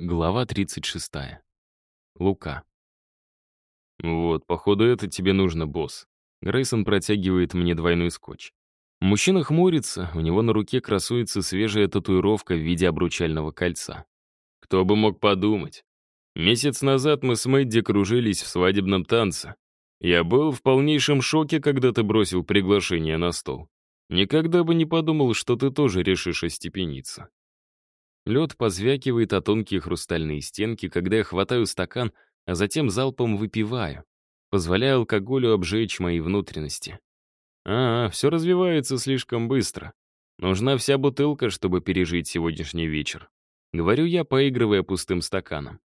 Глава 36. Лука. «Вот, походу, это тебе нужно, босс». Грейсон протягивает мне двойной скотч. Мужчина хмурится, у него на руке красуется свежая татуировка в виде обручального кольца. Кто бы мог подумать. Месяц назад мы с Мэдди кружились в свадебном танце. Я был в полнейшем шоке, когда ты бросил приглашение на стол. Никогда бы не подумал, что ты тоже решишь остепениться. Лед позвякивает о тонкие хрустальные стенки, когда я хватаю стакан, а затем залпом выпиваю, позволяя алкоголю обжечь мои внутренности. А, все развивается слишком быстро. Нужна вся бутылка, чтобы пережить сегодняшний вечер. Говорю я, поигрывая пустым стаканом.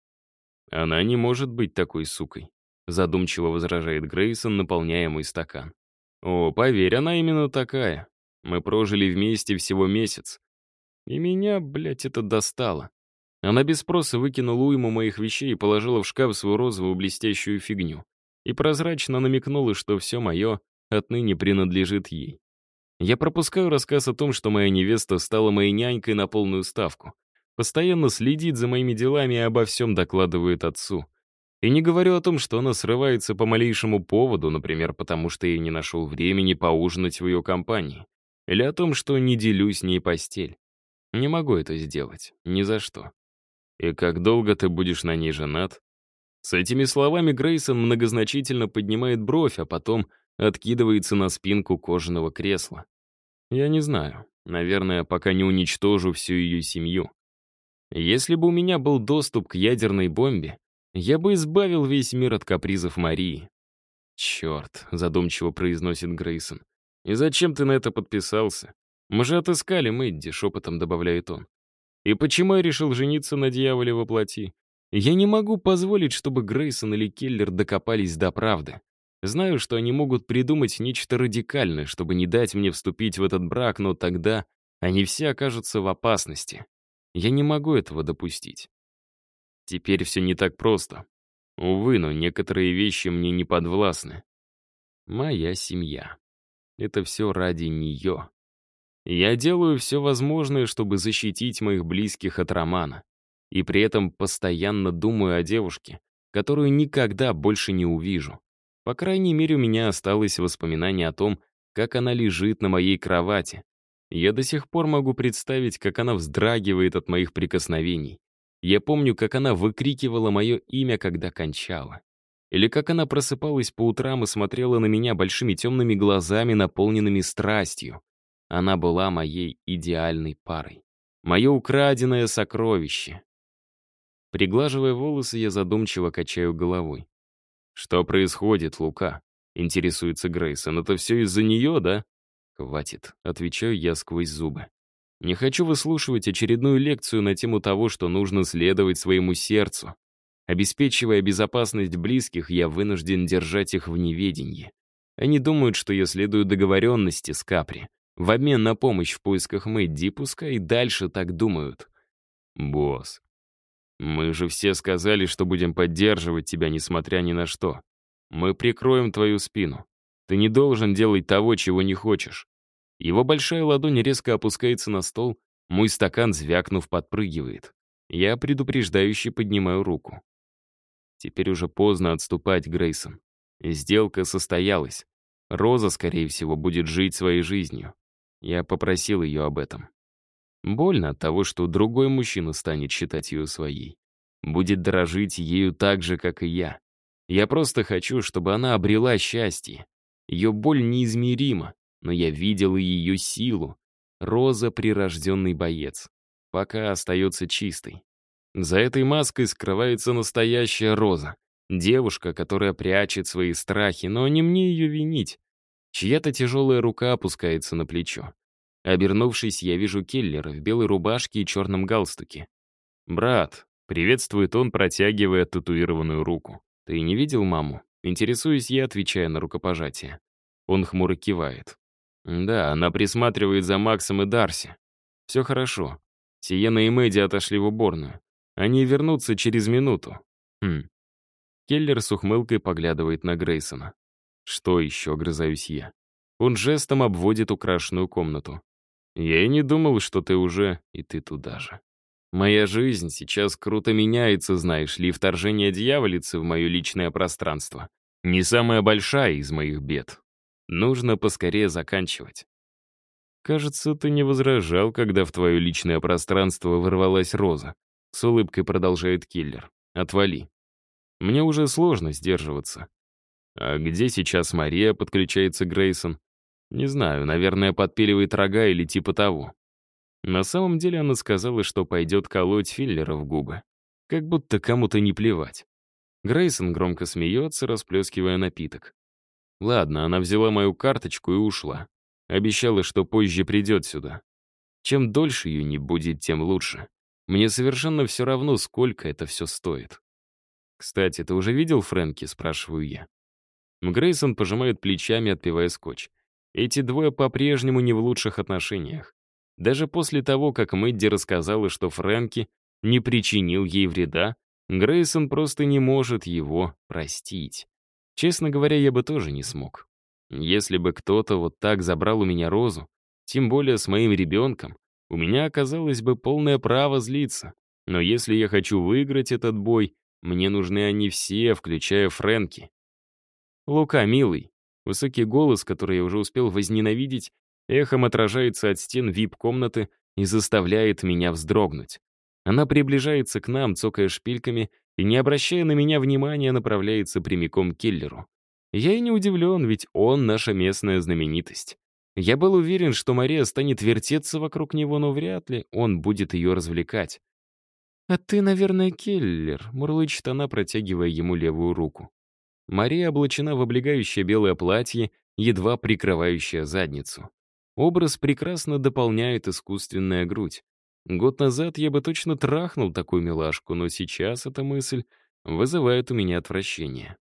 Она не может быть такой сукой. Задумчиво возражает Грейсон, наполняя мой стакан. О, поверь, она именно такая. Мы прожили вместе всего месяц, и меня, блядь, это достало. Она без спроса выкинула уйму моих вещей и положила в шкаф свою розовую блестящую фигню. И прозрачно намекнула, что все мое отныне принадлежит ей. Я пропускаю рассказ о том, что моя невеста стала моей нянькой на полную ставку. Постоянно следит за моими делами и обо всем докладывает отцу. И не говорю о том, что она срывается по малейшему поводу, например, потому что я не нашел времени поужинать в ее компании. Или о том, что не делю с ней постель. Не могу это сделать. Ни за что. И как долго ты будешь на ней женат? С этими словами Грейсон многозначительно поднимает бровь, а потом откидывается на спинку кожаного кресла. Я не знаю. Наверное, пока не уничтожу всю ее семью. Если бы у меня был доступ к ядерной бомбе, я бы избавил весь мир от капризов Марии. «Черт», — задумчиво произносит Грейсон. «И зачем ты на это подписался? «Мы же отыскали Мэдди», — шепотом добавляет он. «И почему я решил жениться на дьяволе во плоти? Я не могу позволить, чтобы Грейсон или Келлер докопались до правды. Знаю, что они могут придумать нечто радикальное, чтобы не дать мне вступить в этот брак, но тогда они все окажутся в опасности. Я не могу этого допустить. Теперь все не так просто. Увы, но некоторые вещи мне не подвластны. Моя семья. Это все ради нее. Я делаю все возможное, чтобы защитить моих близких от романа. И при этом постоянно думаю о девушке, которую никогда больше не увижу. По крайней мере, у меня осталось воспоминание о том, как она лежит на моей кровати. Я до сих пор могу представить, как она вздрагивает от моих прикосновений. Я помню, как она выкрикивала мое имя, когда кончала. Или как она просыпалась по утрам и смотрела на меня большими темными глазами, наполненными страстью. Она была моей идеальной парой. Мое украденное сокровище. Приглаживая волосы, я задумчиво качаю головой. «Что происходит, Лука?» — интересуется Грейсон. «Это все из-за нее, да?» «Хватит», — отвечаю я сквозь зубы. «Не хочу выслушивать очередную лекцию на тему того, что нужно следовать своему сердцу. Обеспечивая безопасность близких, я вынужден держать их в неведении. Они думают, что я следую договоренности с Капри, в обмен на помощь в поисках Мэдди, пускай дальше так думают. Босс, мы же все сказали, что будем поддерживать тебя, несмотря ни на что. Мы прикроем твою спину. Ты не должен делать того, чего не хочешь. Его большая ладонь резко опускается на стол, мой стакан, звякнув, подпрыгивает. Я предупреждающе поднимаю руку. Теперь уже поздно отступать, Грейсон. Сделка состоялась. Роза, скорее всего, будет жить своей жизнью. Я попросил ее об этом. Больно от того, что другой мужчина станет считать ее своей. Будет дорожить ею так же, как и я. Я просто хочу, чтобы она обрела счастье. Ее боль неизмерима, но я видел ее силу. Роза — прирожденный боец. Пока остается чистой. За этой маской скрывается настоящая Роза. Девушка, которая прячет свои страхи, но не мне ее винить. Чья-то тяжелая рука опускается на плечо. Обернувшись, я вижу Келлера в белой рубашке и черном галстуке. «Брат», — приветствует он, протягивая татуированную руку. «Ты не видел маму?» Интересуюсь я, отвечая на рукопожатие. Он хмуро кивает. «Да, она присматривает за Максом и Дарси. Все хорошо. Сиена и Мэдди отошли в уборную. Они вернутся через минуту. Хм». Келлер с ухмылкой поглядывает на Грейсона. Что еще, огрызаюсь я? Он жестом обводит украшенную комнату. Я и не думал, что ты уже, и ты туда же. Моя жизнь сейчас круто меняется, знаешь ли, вторжение дьяволицы в мое личное пространство. Не самая большая из моих бед. Нужно поскорее заканчивать. Кажется, ты не возражал, когда в твое личное пространство ворвалась Роза. С улыбкой продолжает киллер. Отвали. Мне уже сложно сдерживаться. А где сейчас Мария, подключается Грейсон? Не знаю, наверное, подпиливает рога или типа того. На самом деле она сказала, что пойдет колоть филлера в губы. Как будто кому-то не плевать. Грейсон громко смеется, расплескивая напиток. Ладно, она взяла мою карточку и ушла. Обещала, что позже придет сюда. Чем дольше ее не будет, тем лучше. Мне совершенно все равно, сколько это все стоит. «Кстати, ты уже видел Фрэнки?» — спрашиваю я. Грейсон пожимает плечами, отпивая скотч. Эти двое по-прежнему не в лучших отношениях. Даже после того, как Мэдди рассказала, что Фрэнки не причинил ей вреда, Грейсон просто не может его простить. Честно говоря, я бы тоже не смог. Если бы кто-то вот так забрал у меня розу, тем более с моим ребенком, у меня оказалось бы полное право злиться. Но если я хочу выиграть этот бой, мне нужны они все, включая Фрэнки. «Лука, милый», высокий голос, который я уже успел возненавидеть, эхом отражается от стен вип-комнаты и заставляет меня вздрогнуть. Она приближается к нам, цокая шпильками, и, не обращая на меня внимания, направляется прямиком к киллеру. Я и не удивлен, ведь он наша местная знаменитость. Я был уверен, что Мария станет вертеться вокруг него, но вряд ли он будет ее развлекать. «А ты, наверное, киллер», — мурлычет она, протягивая ему левую руку. Мария облачена в облегающее белое платье, едва прикрывающее задницу. Образ прекрасно дополняет искусственная грудь. Год назад я бы точно трахнул такую милашку, но сейчас эта мысль вызывает у меня отвращение.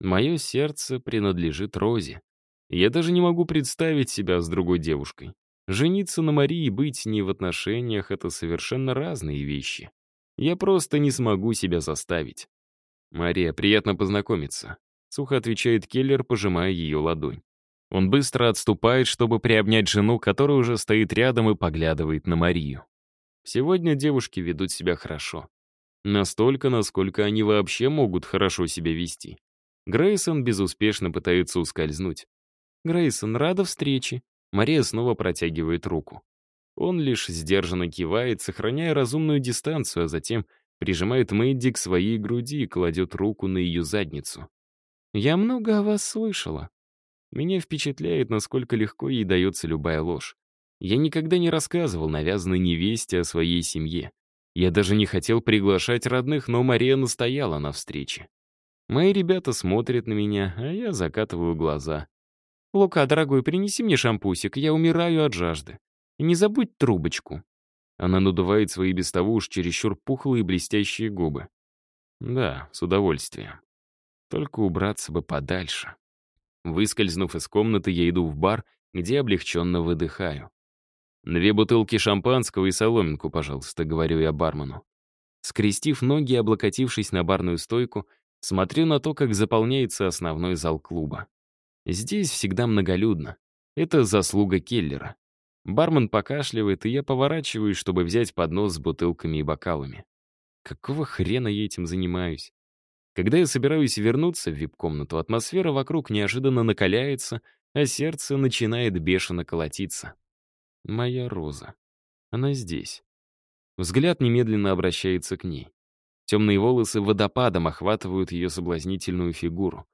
Мое сердце принадлежит Розе. Я даже не могу представить себя с другой девушкой. Жениться на Марии и быть с ней в отношениях — это совершенно разные вещи. Я просто не смогу себя заставить. «Мария, приятно познакомиться», — сухо отвечает Келлер, пожимая ее ладонь. Он быстро отступает, чтобы приобнять жену, которая уже стоит рядом и поглядывает на Марию. Сегодня девушки ведут себя хорошо. Настолько, насколько они вообще могут хорошо себя вести. Грейсон безуспешно пытается ускользнуть. «Грейсон, рада встрече». Мария снова протягивает руку. Он лишь сдержанно кивает, сохраняя разумную дистанцию, а затем прижимает Мэдди к своей груди и кладет руку на ее задницу. «Я много о вас слышала. Меня впечатляет, насколько легко ей дается любая ложь. Я никогда не рассказывал навязанной невесте о своей семье. Я даже не хотел приглашать родных, но Мария настояла на встрече. Мои ребята смотрят на меня, а я закатываю глаза. «Лука, дорогой, принеси мне шампусик, я умираю от жажды. И не забудь трубочку». Она надувает свои без того уж чересчур пухлые блестящие губы. «Да, с удовольствием. Только убраться бы подальше». Выскользнув из комнаты, я иду в бар, где облегченно выдыхаю. «Две бутылки шампанского и соломинку, пожалуйста», — говорю я бармену. Скрестив ноги и облокотившись на барную стойку, смотрю на то, как заполняется основной зал клуба. Здесь всегда многолюдно. Это заслуга Келлера. Бармен покашливает, и я поворачиваюсь, чтобы взять поднос с бутылками и бокалами. Какого хрена я этим занимаюсь? Когда я собираюсь вернуться в вип-комнату, атмосфера вокруг неожиданно накаляется, а сердце начинает бешено колотиться. Моя Роза. Она здесь. Взгляд немедленно обращается к ней. Темные волосы водопадом охватывают ее соблазнительную фигуру.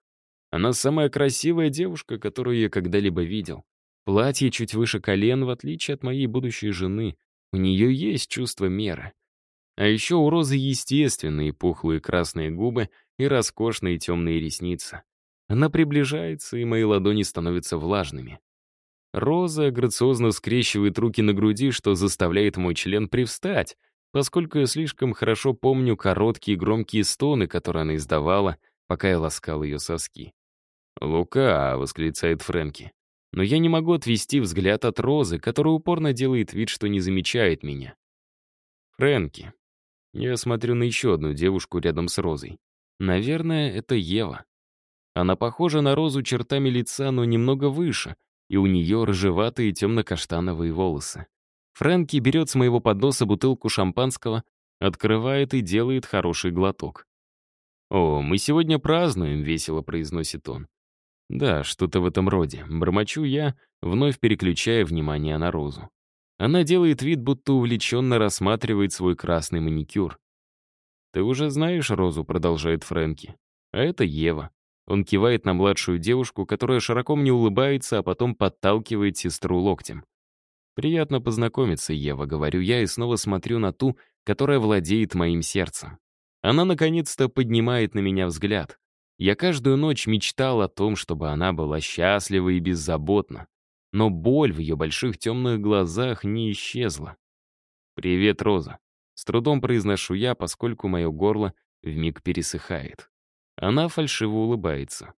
Она самая красивая девушка, которую я когда-либо видел. Платье чуть выше колен, в отличие от моей будущей жены. У нее есть чувство меры. А еще у Розы естественные пухлые красные губы и роскошные темные ресницы. Она приближается, и мои ладони становятся влажными. Роза грациозно скрещивает руки на груди, что заставляет мой член привстать, поскольку я слишком хорошо помню короткие громкие стоны, которые она издавала, пока я ласкал ее соски. «Лука!» — восклицает Фрэнки. Но я не могу отвести взгляд от Розы, которая упорно делает вид, что не замечает меня. Фрэнки. Я смотрю на еще одну девушку рядом с Розой. Наверное, это Ева. Она похожа на Розу чертами лица, но немного выше, и у нее рыжеватые темно-каштановые волосы. Фрэнки берет с моего подноса бутылку шампанского, открывает и делает хороший глоток. «О, мы сегодня празднуем», — весело произносит он. Да, что-то в этом роде. Бормочу я, вновь переключая внимание на Розу. Она делает вид, будто увлеченно рассматривает свой красный маникюр. «Ты уже знаешь Розу», — продолжает Фрэнки. «А это Ева». Он кивает на младшую девушку, которая широко мне улыбается, а потом подталкивает сестру локтем. «Приятно познакомиться, Ева», — говорю я и снова смотрю на ту, которая владеет моим сердцем. Она наконец-то поднимает на меня взгляд. Я каждую ночь мечтал о том, чтобы она была счастлива и беззаботна. Но боль в ее больших темных глазах не исчезла. «Привет, Роза». С трудом произношу я, поскольку мое горло вмиг пересыхает. Она фальшиво улыбается.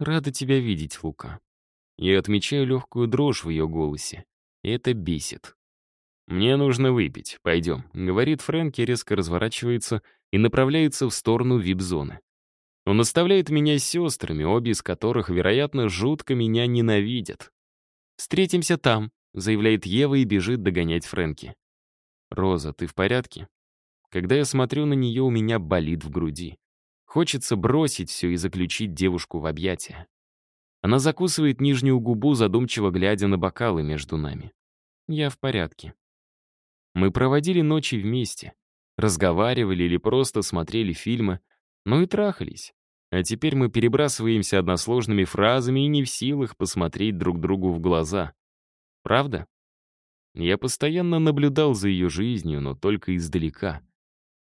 «Рада тебя видеть, Лука». Я отмечаю легкую дрожь в ее голосе. Это бесит. «Мне нужно выпить, пойдем», — говорит Фрэнки, резко разворачивается и направляется в сторону вип-зоны. Он оставляет меня с сестрами, обе из которых, вероятно, жутко меня ненавидят. «Встретимся там», — заявляет Ева и бежит догонять Фрэнки. «Роза, ты в порядке?» Когда я смотрю на нее, у меня болит в груди. Хочется бросить все и заключить девушку в объятия. Она закусывает нижнюю губу, задумчиво глядя на бокалы между нами. Я в порядке. Мы проводили ночи вместе, разговаривали или просто смотрели фильмы, ну и трахались. А теперь мы перебрасываемся односложными фразами и не в силах посмотреть друг другу в глаза. Правда? Я постоянно наблюдал за ее жизнью, но только издалека.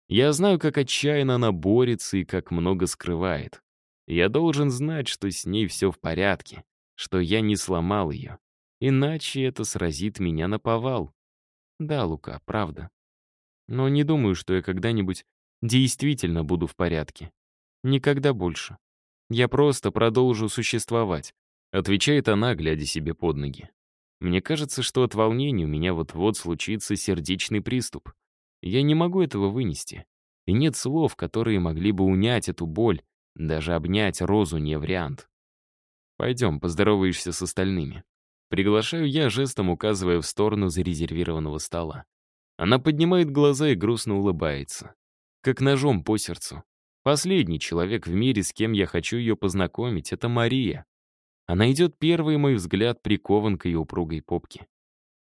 Я знаю, как отчаянно она борется и как много скрывает. Я должен знать, что с ней все в порядке, что я не сломал ее. Иначе это сразит меня на повал. Да, Лука, правда. Но не думаю, что я когда-нибудь действительно буду в порядке. Никогда больше. Я просто продолжу существовать, отвечает она, глядя себе под ноги. Мне кажется, что от волнения у меня вот-вот случится сердечный приступ. Я не могу этого вынести. И нет слов, которые могли бы унять эту боль, даже обнять Розу не вариант. Пойдем, поздороваешься с остальными. Приглашаю я, жестом указывая в сторону зарезервированного стола. Она поднимает глаза и грустно улыбается. Как ножом по сердцу. Последний человек в мире, с кем я хочу ее познакомить, это Мария. Она идет первый, мой взгляд прикован к ее упругой попке.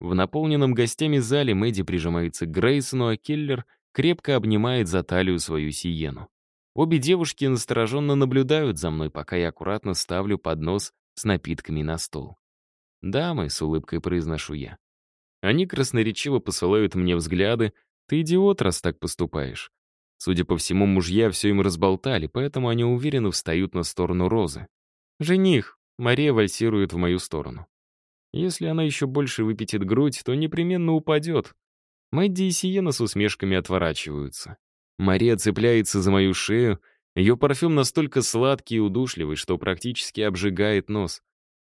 В наполненном гостями зале Мэдди прижимается к Грейсону, а Келлер крепко обнимает за талию свою Сиену. Обе девушки настороженно наблюдают за мной, пока я аккуратно ставлю поднос с напитками на стол. «Дамы», — с улыбкой произношу я. Они красноречиво посылают мне взгляды. «Ты идиот, раз так поступаешь». Судя по всему, мужья все им разболтали, поэтому они уверенно встают на сторону Розы. «Жених!» — Мария вальсирует в мою сторону. Если она еще больше выпятит грудь, то непременно упадет. Мэдди и Сиена с усмешками отворачиваются. Мария цепляется за мою шею, ее парфюм настолько сладкий и удушливый, что практически обжигает нос.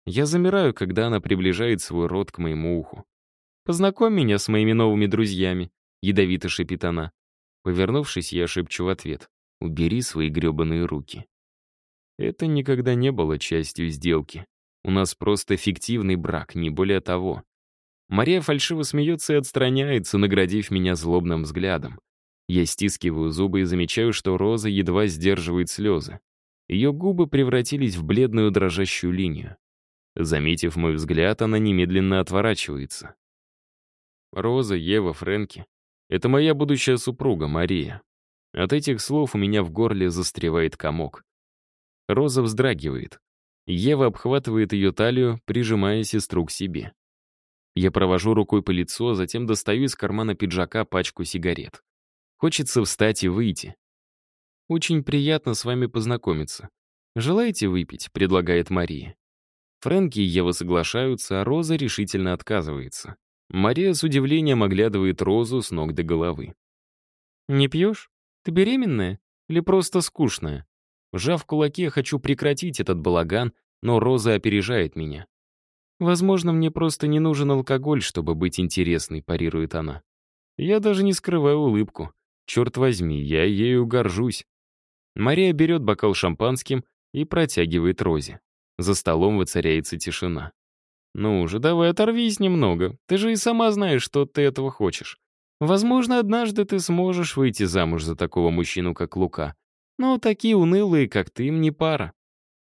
Я замираю, когда она приближает свой рот к моему уху. «Познакомь меня с моими новыми друзьями», — ядовито шипит она. Повернувшись, я шепчу в ответ. «Убери свои гребаные руки». Это никогда не было частью сделки. У нас просто фиктивный брак, не более того. Мария фальшиво смеется и отстраняется, наградив меня злобным взглядом. Я стискиваю зубы и замечаю, что Роза едва сдерживает слезы. Ее губы превратились в бледную дрожащую линию. Заметив мой взгляд, она немедленно отворачивается. Роза, Ева, Фрэнки. Это моя будущая супруга, Мария. От этих слов у меня в горле застревает комок. Роза вздрагивает. Ева обхватывает ее талию, прижимая сестру к себе. Я провожу рукой по лицу, а затем достаю из кармана пиджака пачку сигарет. Хочется встать и выйти. «Очень приятно с вами познакомиться. Желаете выпить?» — предлагает Мария. Фрэнки и Ева соглашаются, а Роза решительно отказывается. Мария с удивлением оглядывает Розу с ног до головы. «Не пьешь? Ты беременная? Или просто скучная?» Сжав кулаки, я хочу прекратить этот балаган, но Роза опережает меня. «Возможно, мне просто не нужен алкоголь, чтобы быть интересной», — парирует она. Я даже не скрываю улыбку. Черт возьми, я ею горжусь. Мария берет бокал шампанским и протягивает Розе. За столом воцаряется тишина. Ну уже давай оторвись немного. Ты же и сама знаешь, что ты этого хочешь. Возможно, однажды ты сможешь выйти замуж за такого мужчину, как Лука. Но такие унылые, как ты, им не пара».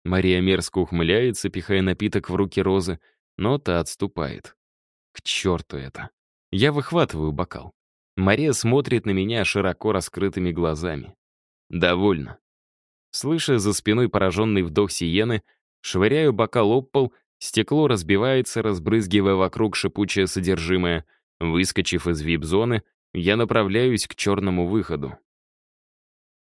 Мария мерзко ухмыляется, пихая напиток в руки Розы, но та отступает. К черту это. Я выхватываю бокал. Мария смотрит на меня широко раскрытыми глазами. Довольно. Слыша за спиной пораженный вдох Сиены, швыряю бокал об пол, стекло разбивается, разбрызгивая вокруг шипучее содержимое. Выскочив из вип-зоны, я направляюсь к черному выходу.